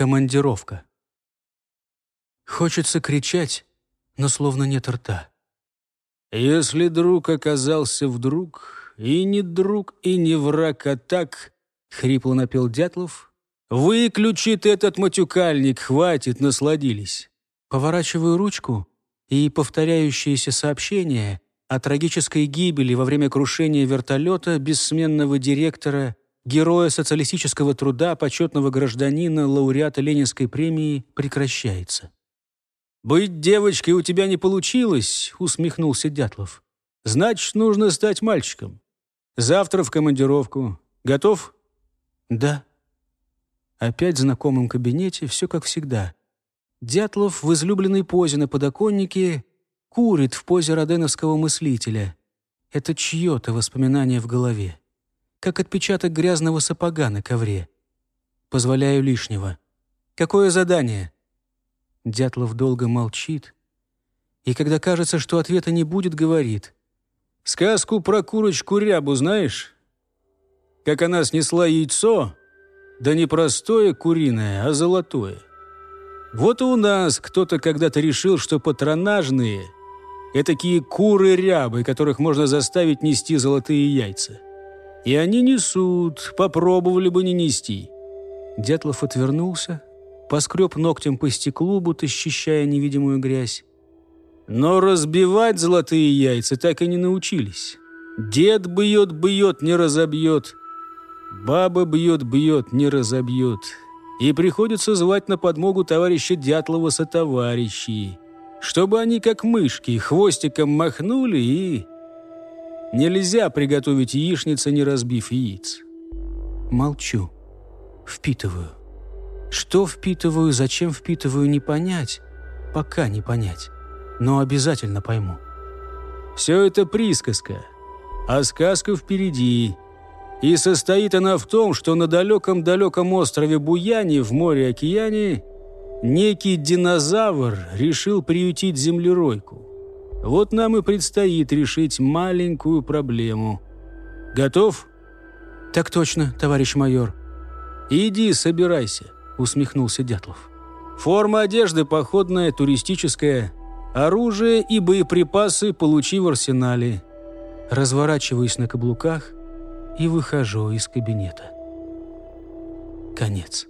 Командировка. Хочется кричать, но словно нет рта. Если друг оказался вдруг, и не друг, и не враг, а так, — хрипло напел Дятлов, — выключи ты этот матюкальник, хватит, насладились. Поворачиваю ручку, и повторяющиеся сообщения о трагической гибели во время крушения вертолета бессменного директора, героя социалистического труда, почетного гражданина, лауреата Ленинской премии прекращается. «Быть девочкой у тебя не получилось», — усмехнулся Дятлов. «Значит, нужно стать мальчиком. Завтра в командировку. Готов?» «Да». Опять в знакомом кабинете, все как всегда. Дятлов в излюбленной позе на подоконнике курит в позе роденовского мыслителя. Это чье-то воспоминание в голове. Как отпечаток грязного сапога на ковре. Позволяю лишнего. «Какое задание?» Дятлов долго молчит, и когда кажется, что ответа не будет, говорит. «Сказку про курочку-рябу знаешь? Как она снесла яйцо, да не простое куриное, а золотое. Вот и у нас кто-то когда-то решил, что патронажные — это такие куры-рябы, которых можно заставить нести золотые яйца. И они несут, попробовали бы не нести». Дятлов отвернулся, поскреб ногтем по стеклу, будто счищая невидимую грязь. Но разбивать золотые яйца так и не научились. Дед бьет-бьет, не разобьет. Баба бьет-бьет, не разобьет. И приходится звать на подмогу товарища Дятлова со товарищей, чтобы они, как мышки, хвостиком махнули и... Нельзя приготовить яичница, не разбив яиц. Молчу. Впитываю. Что впитываю, зачем впитываю, не понять. Пока не понять. Но обязательно пойму. Все это присказка, а сказка впереди. И состоит она в том, что на далеком-далеком острове Буяни в море-океане некий динозавр решил приютить землеройку. Вот нам и предстоит решить маленькую проблему. Готов? Так точно, товарищ майор. Иди, собирайся усмехнулся Дятлов. «Форма одежды походная, туристическая. Оружие и боеприпасы получи в арсенале». Разворачиваюсь на каблуках и выхожу из кабинета. Конец.